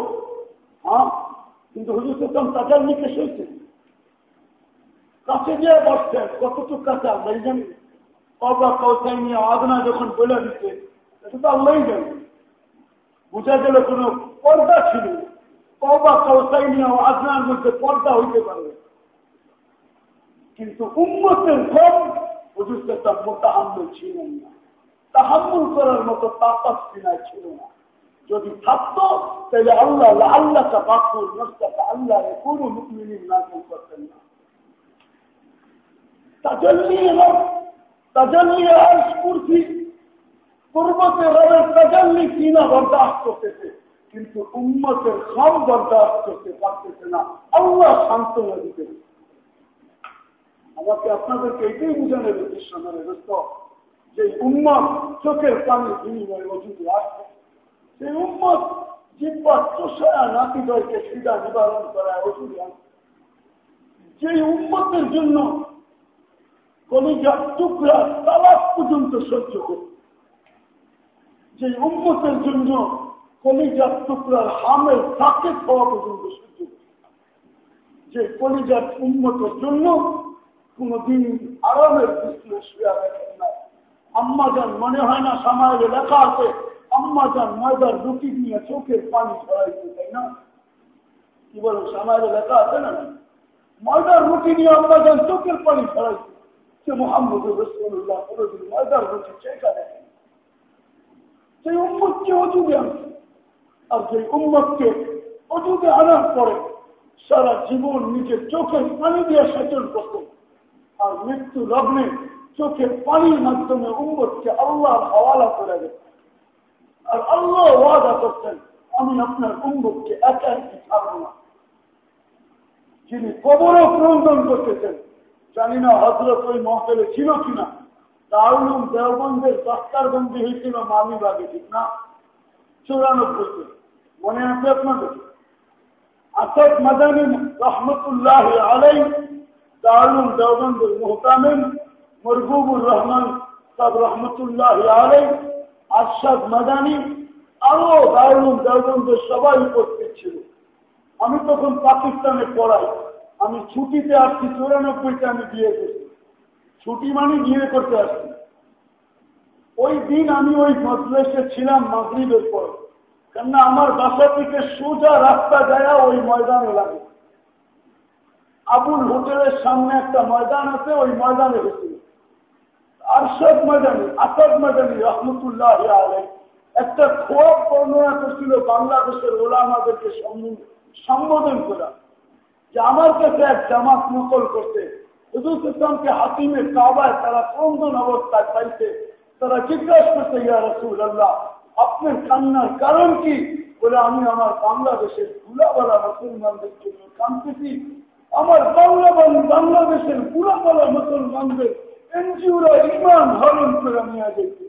হ্যাঁ? কিন্তু হুজুর সাল্লাম তাজাল্লিকে সইছেন কাছে গিয়ে বসছেন, কতটুক কাছে আল্লাহ জানি? কবা কৌসাই নিয়ে আদনা যখন বলে দিতে এটা তো আল্লাহ জানি। বুঝা গেল কোন পর্দা ছিল। কবা কৌসাই নিয়ে আদনার মধ্যে পর্দা হইতে পারে। কিন্তু উন্মতের কম হুজুর সাল্লাম মোতাহাম্মুল ছিলেন না। তাহাম্মুল করার মতো তাপাত কিনায় ছিল না। যদি থাকত, তাহলে আল্লাহ আল্লাহ কা বাকুর নস্তাকা আল্লাহ কোনো মুকমিনীর নাজল করতেন না। কিনা কিন্তু উম্মতের সব বরদাস্ত করতে পারতেছে না। আল্লাহ সান্ত্বনা দিতে আমাকে আপনাদেরকে এটাই বোঝানোর উদ্দেশ্য মানে দোস্ত যে উম্মত চোখের পানির বিনিময়ে অজুদি আসছে সেই উম্মত জিব্বার চোষায়া নাতিদয়কে সিধা নিবারণ করায় অজুদি আসছে যে উম্মতের জন্য কলিজার টুকরা তালাক পর্যন্ত সহ্য করত যে উন্মতের জন্য কলিজার টুকরার হামের তাকে খাওয়া পর্যন্ত সহ্য করত যে কলিজার উন্মতের জন্য কোনদিন আরামের দৃষ্টিতে শুয়ে রাখেন না। আম্মা যান মনে হয় না সামাইলে লেখা আছে আম্মা যান ময়দার রুটি নিয়ে চোখের পানি ছড়াইতে তাই না। কি বলেন সামাইলে লেখা আছে না? ময়দার রুটি নিয়ে আম্মা যান চোখের পানি ছড়াইতে যে মোহাম্মদ রসুল্লাহ কোনদিন ময়দার রুটি চেকা দেখেন সেই উম্মতকে অজুবে আনছে। আর সেই উম্মতকে অজুবে আনার পরে সারা জীবন নিজের চোখের পানি দিয়ে সেচন করতেন আর মৃত্যু লগ্নে চোখের পানির মাধ্যমে উম্মতকে আল্লাহর হওয়ালা করে দিতেন আর আল্লাহ ওয়াদা করতেন, আমি আপনার উম্মতকে একা একটি ছাড়ব না। যিনি কবরও ক্রন্দন করতেছেন, জানি না হজরত ওই মহফেলে ছিল কিনা দারুলুম দেওবন্দের দস্তারবন্দি হয়েছিল মালিবাগে ঠিক না? চৌরানব্বইতে মনে আছে আপনাদের? আসাদ মাদানী রহমতুল্লাহ আলাই দারুলুম দেওবন্দের মোহতামিম মরবুবুর রহমান সাদ রহমতুল্লাহ আলাই আরশাদ মাদানী আরও দারুলুম দেওবন্দের সবাই উপস্থিত ছিল। আমি তখন পাকিস্তানে পড়াই। আমি ছুটিতে আসছি, চৌরানব্বইতে আমি বিয়ে করছি। ছুটি মানে বিয়ে করতে আসছি। ওই দিন আমি ওই মজলেসে ছিলাম মাগরীবের পর। কেননা আমার বাসা থেকে সোজা রাস্তা যায় ওই ময়দানে লাগে। আবুল হোটেলের সামনে একটা ময়দান আছে, ওই ময়দানে হয়েছিল আরশদ ময়দানি, আসাদ ময়দানি, রহমতুল্লাহ আলাই একটা খোয়াব বর্ণনা করছিল বাংলাদেশের ওলামাদেরকে সম্বোধন করা। যে আমার কাছে এক জামাত নকল করতে হুজুর ইসলামকে হাতিমের কাবায় তারা ক্রন্দন অবস্থায় পাইছে। তারা জিজ্ঞাসা করতে ইয়া রসুল আল্লাহ আপনার কান্নার কারণ কি? বলে, আমি আমার বাংলাদেশের গুলাবালা মুসলমানদের জন্য কাঁদতেছি। আমার বাংলা বাংলাদেশের গুলাবালা মুসলমানদের এনজিওরা ইমান হরণ করে নিয়ে যেতে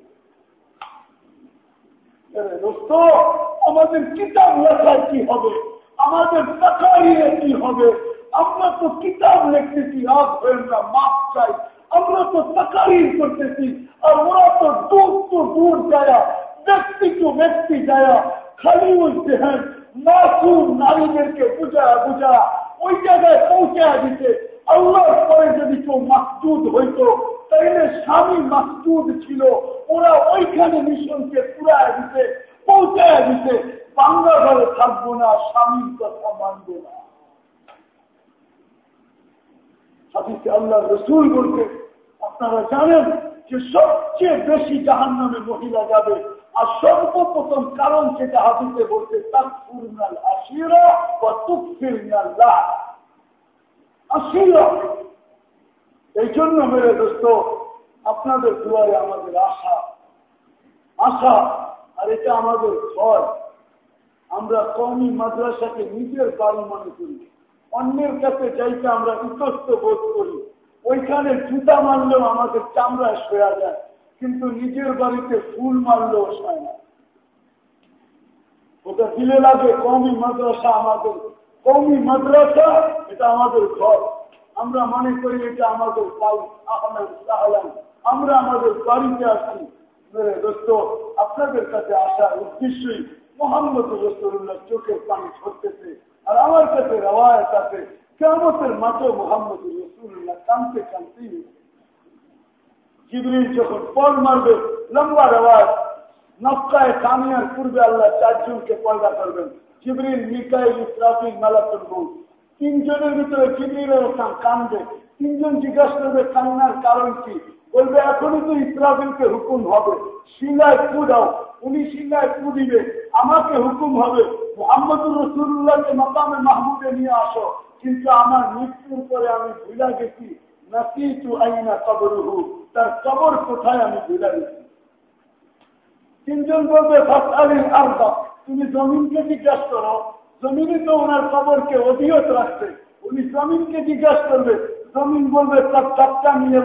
আমাদের কিতাব লেখায় কি হবে? আমাদের টাকাইয়ে কি হবে? আমরা তো কিতাব লিখতেছি আজ হয়ে আমরা মাপ চাই। আমরা তো তাকারির করতেছি, আর ওরা তো দূর তো দূর যায়, ব্যক্তি টু ব্যক্তি যায়, খালি ওই দেহেন মাসুম নারীদেরকে বুঝা বুঝা ওই জায়গায় পৌঁছা দিতে। আল্লাহর পরে যদি কেউ মাসুদ হইতো, তাইলে স্বামী মাসুদ ছিল। ওরা ওইখানে মিশনকে পুরায় দিতে পৌঁছায় দিতে। বাংলা ঘরে থাকব না, স্বামীর কথা মানব না। হাদিসে আল্লাহ রসুল বলতে আপনারা জানেন যে সবচেয়ে বেশি জাহান নামে মহিলা যাবে আর সর্বপ্রথম কারণ সেটা হাদিসে বলতে তার পূর্ণাল আশিরা বা তুফির আশিরা। এই জন্য মেরে দোস্ত, আপনাদের দুয়ারে আমাদের আশা। আশা, আর এটা আমাদের ভয়। আমরা কমই মাদ্রাসাকে নিজের বাড়ি মনে করি। অন্যের কাছে যাইতে আমরা ইতস্ত বোধ করি। ওইখানে জুতা মারলেও আমাদের চামড়ায় শোয়া যায়। কিন্তু নিজের বাড়িতে ফুল মারলেও শোয় না ওটা দিলে লাগে কমই মাদ্রাসা আমাদের কমই মাদ্রাসা, এটা আমাদের ঘর। আমরা মনে করি এটা আমাদের আমরা আমাদের বাড়িতে আসি দোস্ত, আপনাদের কাছে আসার উদ্দেশ্যই মোহাম্মদ রসুল্লাহ চোখের পানি ছড়তেছে আর আমার কাছে রওয়ায়ত আছে। কেমতের মাত্র মোহাম্মদ রসুল্লাহ কানতে কানতেই জিবরিল যখন পল মারবে, লম্বা রওয়ায়ত নক্কায় কামিয়ার পূর্বে আল্লাহ চারজনকে পয়দা করবেন। জিবরিল, মিকাইল, ইসরাফিল, মালাকুল বউ তিনজনের ভিতরে জিবরিল ইসলাম কানবে তিনজন জিজ্ঞাসা করবে, কান্নার কারণ কি? বলবে, এখনই তো ইসরাফিলকে হুকুম হবে। সিংহায় কু দাও, উনি সিংহায় কু দিবে। আমাকে হুকুম হবে, মোহাম্মদুর রসুল্লাহকে মকামে মাহমুদে নিয়ে আসো। কিন্তু আমার মৃত্যুর পরে আমি ভুলা গেছি। নাকি তু আইনা কবর হু তার কবর কোথায় আমি ভুলা গেছি তিনজন বলবে ফাসালির আর্দা, তুমি জমিনকে জিজ্ঞাসা করো। জমিনে তো ওনার কবরকে অধিয়ত রাখছে। উনি জমিনকে জিজ্ঞাসা করবে। জমিন বলবে তার চাপটা নিয়ে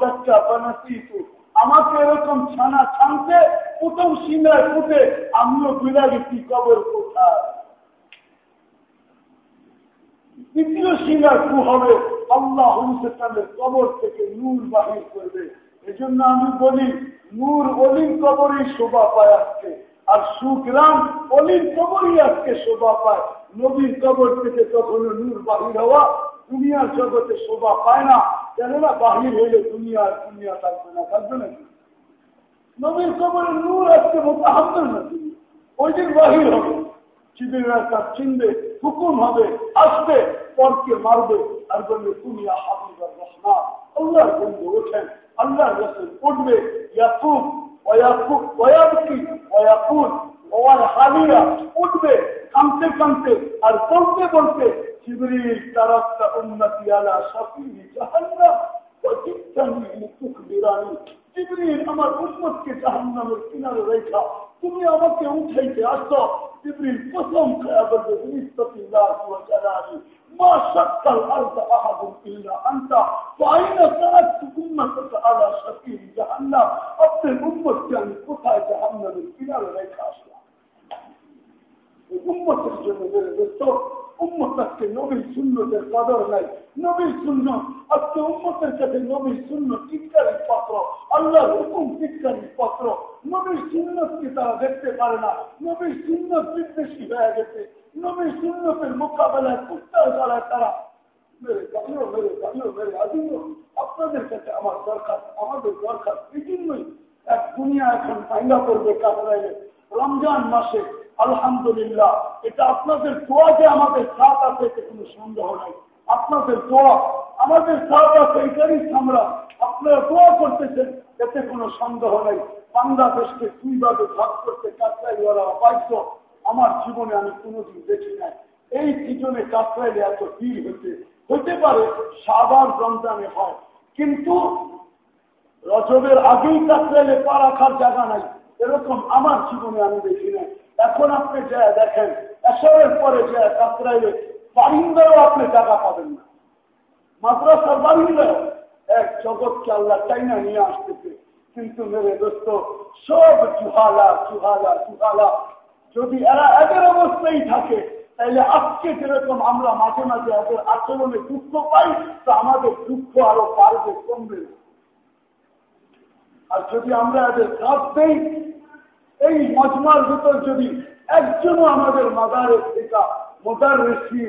চাপটা বানাচ্ছি আমাকে এরকম ছানা ছানতে, প্রথম সিনায় ফুটে আমিও বিলা গেছি কবর কোথায়। দ্বিতীয় সিনার কু হবে আল্লাহ হুসেনের কবর থেকে নূর বাহির করবে। এজন্য আমি বলি, নূর অলির কবরই শোভা পায় আজকে, আর সুগ্রাম অলির কবরই আজকে শোভা পায়। নবীর কবর থেকে কখনো নূর বাহির হওয়া দুনিয়ার জগতে শোভা পায় না। কেননা বাহির হইলে দুনিয়ার দুনিয়া থাকবে না, থাকবে নাকি নবীর কবরে নূর আজকে মোতাহাম্মের নাকি ওই দিন বাহির হবে। চিবিরা তার চিনবে, হুকুম হবে, আসবে। পরকে মারবে। আর বলবে তুমি হাবিবার রহমান, আল্লাহর বন্ধু ওঠেন আল্লাহর রসুল উঠবে ইয়াকুব ওয়াবকি ওয়াকুল ওয়ার হালিয়া উঠবে কামতে কামতে আর বলতে বলতে জিবরিল তারাক্তা উন্নতি আলা শাফিহি জাহান্নাম। وجئتني لتخبرني জিবরিল আমার উম্মতকে জাহান্নামের কিনারে রেখা তুমি আমাকে উঠাইতে আসো জিবরিল কসম খায়া বলবে ইস্তাতিল্লাহ ওয়া জালালি মা শাক্কাল আরদ আহাদ ইল্লা আনতা ফাইনা সাআত উম্মতক আলা শাকিল জাহান্নাম আপনার উম্মতকে আমি কোথায় জাহান্নামের কিনারে রেখা আসলাম উম্মতের জন্য দোস্ত উম্মত আজকে নবীর শূন্যদের কদর নাই, নবীর শূন্য আজকে উম্মতের কাছে নবীর শূন্য আল্লাহর হুকুম নবীর শূন্যকে তারা দেখতে পারে না। নবীর শূন্য বিদ্বেষী হয়ে গেছে। নবীর মোকাবেলায় দ্বারা তারা মেরে জানিও মেরে জানিও মেরে আপনাদের কাছে আমার দরকার, আমাদের দরকার এই জন্যই এক দুনিয়া এখন করবে রমজান মাসে আলহামদুলিল্লাহ, এটা আপনাদের দোয়া যে আমাদের সাথ আছে, এতে কোনো সন্দেহ নাই। আপনাদের দোয়া, আমাদের সাহবা সেইটারই সামরা আপনারা দোয়া করতেছেন, এতে কোনো সন্দেহ নেই। বাংলাদেশকে দুইভাবে ভাগ করতে ওরা অবাধ্য। আমার জীবনে আমি কোনোদিন দেখি নাই। এই সিজনে কাকরাইলে এত ভিড় হইতে হতে পারে সাবার রমজানে হয়। কিন্তু রজবের আগেই কাকরাইলে পা রাখার জায়গা নাই। এরকম আমার জীবনে আমি দেখি নাই। এখন আপনি যা দেখেন, এসবের পরে যা কাকরাইলে বারিন্দারও আপনি জায়গা পাবেন না। মাদ্রাসার বারিন্দাও এক জগৎকে আল্লাহ চাইনা নিয়ে আসতেছে। কিন্তু মেরে দোস্ত, সব চুহালা চুহালা চুহালা যদি এরা এদের অবস্থায় থাকে, তাইলে আজকে যেরকম আমরা মাঝে মাঝে এদের আচরণে দুঃখ পাই, তো আমাদের দুঃখ আরও বাড়বে, কমবে। আর যদি আমরা এদের কাজ দেই এই মজমার ভিতর যদি একজনও আমাদের মাদারের থেকে মোদার রেসি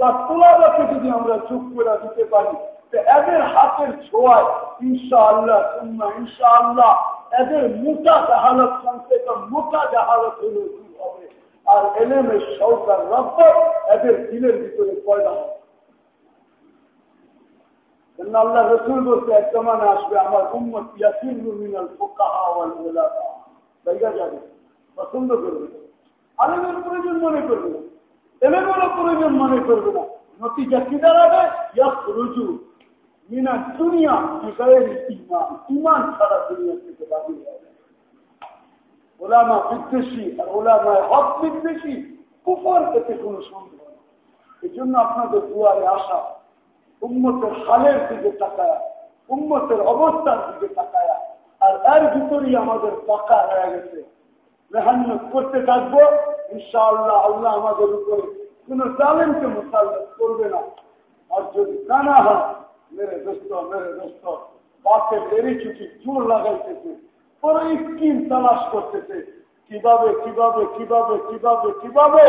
বা তোলাবাকে যদি আমরা চুপ করে দিতে পারি এদের হাতের ছোঁয়ায় ইনশা আল্লাহ সুন্না ইনশা আল্লাহ এদের মোটা জাহালত সংসে মোটা জাহালত হলে হবে? আর এলেমের সরকার রব্ব এদের দিলের ভিতরে পয়দা হবে। আল্লাহ রসুল বলতে এক জমানে আসবে আমার উম্মত ইয়াসির মিনাল ফোকাহা ওয়াল ওলামা জায়গা যাবে পছন্দ করবে। প্রয়োজন মনে করবে। প্রয়োজন মনে করবে না। নতিজা কি দাঁড়াবে রুজু মিনা দুনিয়া ইমান। ইমান দুনিয়া থেকে ওলামা বিদ্বেষী আর ওলামায় হক বিদ্বেষী, কুফর এতে কোন সন্দেহ এই জন্য আপনাদের দুয়ারে আসা, উম্মতের হালের দিকে তাকায়া, উম্মতের অবস্থার দিকে তাকায়া আর এর ভিতরেই আমাদের পাকা হয়ে গেছে। মেহান্নত করতে থাকব, ইনশাআল্লাহ আল্লাহ আমাদের উপরে কোন জালেমকে মোসাল্লাত করবে না। আর যদি কানা হয়, মেরে দোস্ত মেরে দোস্ত বাপে বেরি ছুটি জোর লাগাইতেছে, পরে স্কিম তালাশ করতেছে, কীভাবে কীভাবে কীভাবে কীভাবে কীভাবে?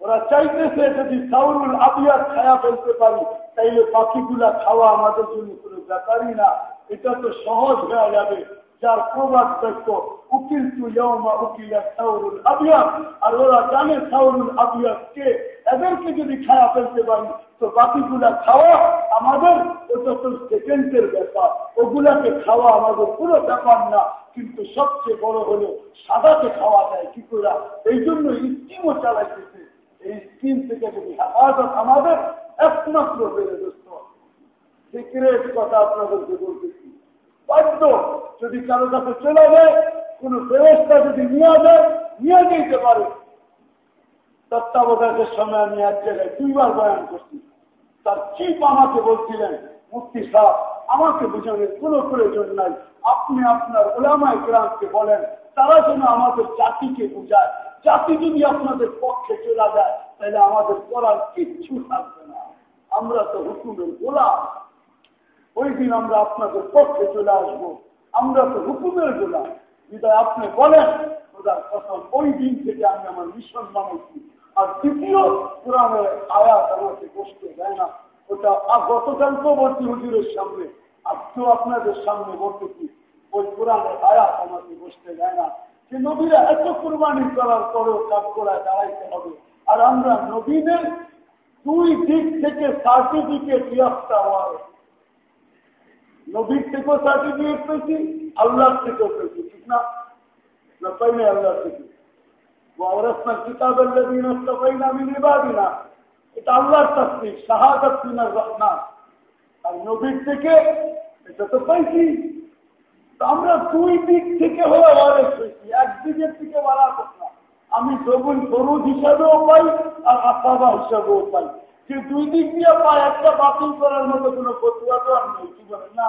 ওরা চাইতেছে যদি সাউরুল আবিয়ার খায়া ফেলতে পারি, তাইলে পাখিগুলা খাওয়া আমাদের জন্য কোনো ব্যাপারই না। এটা তো সহজ হয়ে যাবে। যার প্রবাদ দেখত উকিল তু ইয়মা উকিলা সাউরুল আবিয়াত আর ওরা জানে সাউরুল আবিয়াত কে। এদেরকে যদি খায়া ফেলতে পারি, তো বাকিগুলা খাওয়া আমাদের, ওটা তো সেকেন্ডের ব্যাপার। ওগুলাকে খাওয়া আমাদের কোনো ব্যাপার না। কিন্তু সবচেয়ে বড় হলো, সাদাকে খাওয়া যায় কি করে? এই জন্য স্কিমও চালাইতেছে। এই স্কিম থেকে যদি হেফাজত আমাদের, একমাত্র বেড়ে দোস্ত সিক্রেট কথা আপনাদেরকে বলতেছি। বাধ্য যদি কারও কাছে চলে যায়, কোন ব্যবস্থা যদি নিয়ে যায়, নিয়ে যেতে পারে। তত্ত্বাবধায়কের সময় আমি এক জায়গায় দুইবার বয়ান করছি। তার চিপ আমাকে বলছিলেন মুক্তি সাহ আমাকে বুঝানোর কোন প্রয়োজন নাই। আপনি আপনার ওলামায় গ্রামকে বলেন, তারা যেন আমাদের জাতিকে বুঝায়। জাতি যদি আপনাদের পক্ষে চলে যায়, তাহলে আমাদের করার কিচ্ছু থাকবে না। আমরা তো হুকুমের গোলাম। ওই দিন আমরা আপনাদের পক্ষে চলে আসব। আমরা তো হুকুমের গোলাম। বিদায় আপনি বলেন ওদের কথা ওই দিন থেকে আমি আমার মিশন বানাইছি আর দ্বিতীয় কোরআনের আয়াত আমাকে বসতে দেয় না। ওটা আর গতকাল তো বলছি হুজুরের সামনে, আজকেও আপনাদের সামনে বলতেছি ওই কোরআনের আয়াত আমাকে বসতে দেয় না। যে নবীরা এত কোরবানি করার পরেও কাজ করায় দাঁড়াইতে হবে। আর আমরা নবীদের দুই দিক থেকে সার্টিফিকেট ইয়াফতা হওয়ার নবীর থেকেও সার্টিফিকেট পেয়েছি, আল্লাহর থেকেও পেয়েছি, ঠিক না? না পাই না না এটা আল্লাহর থেকে তো পাইছি আমরা দুই দিক থেকে হয়ে ওয়ারেস একদিকের থেকে বলা কথা আমি সবুল ফরুজ হিসাবেও পাই, আর আসাবা হিসাবেও পাই। দুই দিক দিয়ে পায় একটা বাতিল করার মতো কোনো ফতুয়া নেই। কি বলে না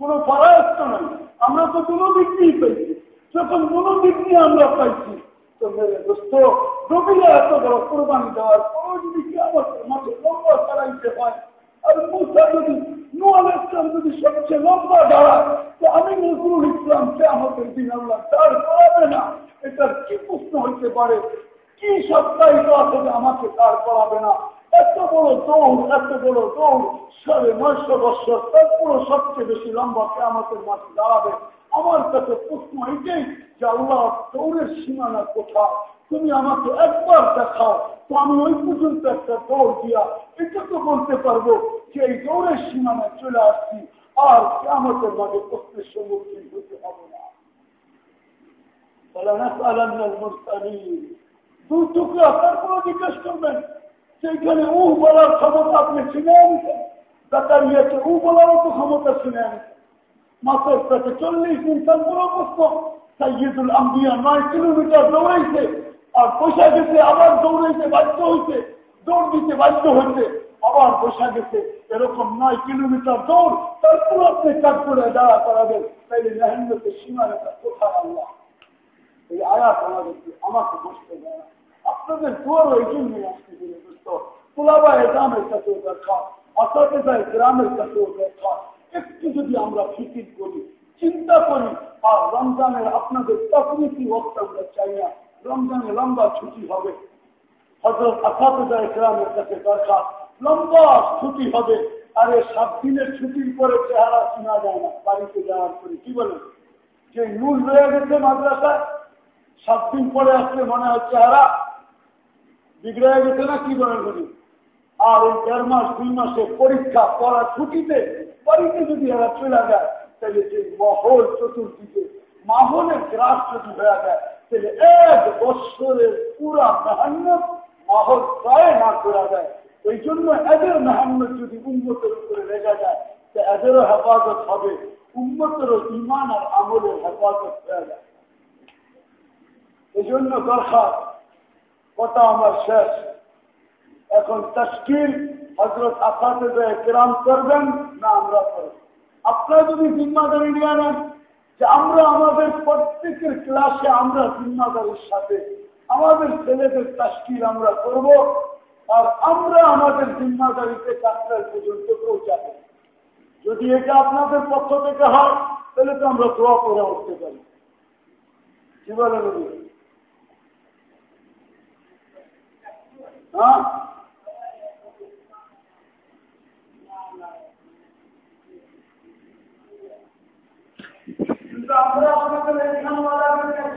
কোনো ফরায়ত তো নাই। আমরা তো কোনো দিক দিয়েই পাইছি। যখন কোনো দিক দিয়ে আমরা পাইছি, তো মেরে দোস্ত এত বড় কোরবানি দেওয়ার পরও যদি কি আমার মাঠে লম্বা চালাইতে হয়, আর মুসা যদি নুয়াল ইসলাম যদি সবচেয়ে লম্বা দাঁড়ায়, তো আমি নজরুল ইসলামকে আমাদের দিন আল্লাহ দাঁড় করাবে না। এটার কি প্রশ্ন হইতে পারে? কি সপ্তাহিত আছে যে আমাকে দাঁড় করাবে না। এত বড় দৌড়, এত বড় দৌড়, সাড়ে নয়শো বৎসর তারপরও সবচেয়ে বেশি লম্বা আমাদের মাঠে দাঁড়াবে। আমার কাছে প্রশ্ন এটাই যে আল্লাহ দৌড়ের সীমানা কোথায়? তুমি আমাকে একবার দেখাও। তো আমি ওই পর্যন্ত একটা দৌড় দিয়া এটা তো বলতে পারব যে এই দৌড়ের সীমানায় চলে আসছি। আর আমাদের মাঝে প্রশ্নের সম্মুখীন হতে হবে না। টুকরো আপনার জিজ্ঞেস করবেন? সেইখানে উ বলার ক্ষমতা আপনি আনছেন জাকারিয়াকে উ বলারও তো ক্ষমতা আনছেন মাসের কাছে চল্লিশ দিন তার পুরো প্রশ্ন সাইয়দুল আম্বিয়া নয় কিলোমিটার দৌড়াইছে। আর পয়সা গেছে আবার দৌড়াইতে বাধ্য হইতে দৌড় দিতে বাধ্য হইতে আবার বসে গেছে এরকম নয় কিলোমিটার দৌড় তারপর আপনি কাজ করে দাঁড়া করাবেন তাইলে মেহেন্দ্রকে সীমারেখা কোথায় আল্লাহ? এই আয়াত আমাদেরকে আমাকে বসতে দেয় আপনাদের দুয়ারও এই জন্যই আসতে বুঝত তোলাবা গ্রামের কাছেও দরকার অসাতে যায় গ্রামের কাছেও দরকার একটু যদি আমরা ফিকির করি চিন্তা করি আর রমজানের আপনাদের তকনিকি আমরা চাই না রমজানে লম্বা ছুটি হবে হজরত যায় গ্রামের কাছে দরকার লম্বা ছুটি হবে আর আরে সাত দিনের ছুটির পরে চেহারা শোনা যায় না বাড়িতে যাওয়ার পরে কি বলেন যে নুল রয়ে গেছে মাদ্রাসায় সাত দিন পরে আসলে মনে হয় চেহারা বিগড়ে গেছে না কি বলেন বলি আর ওই দেড় মাস, দুই মাসে পরীক্ষা পড়া ছুটিতে বাড়িতে যদি এরা চলে যায়, তাহলে যে মহল চতুর্দিকে, মাহলের গ্রাস যদি হয়ে যায়, তাহলে এক বৎসরের পুরা মেহান্নত মাহল প্রায় না করা যায়। এই জন্য এদের মেহান্নত যদি উন্মতের উপরে রেখা যায়, তো এদেরও হেফাজত হবে, উন্মতেরও ইমান আর আমলের হেফাজত হয়ে যায়। এই জন্য দরকার কথা আমার শেষ। এখন তস্কিল হজরত আসাতে কেরাম করবেন না আমরা করব। আপনারা যদি জিম্মাদারি নিয়ে নেন যে আমরা আমাদের প্রত্যেকের ক্লাসে আমরা জিম্মাদারির সাথে, আমাদের ছেলেদের তাস্কিল আমরা করব আর আমরা আমাদের জিম্মাদারিতে কাজটার পর্যন্ত পৌঁছাবো। যদি এটা আপনাদের পক্ষ থেকে হয়, তাহলে তো আমরা দোয়া করে উঠতে পারি। কি বলেন হ্যাঁ? কিন্তু আমরা আপনাদের এখানে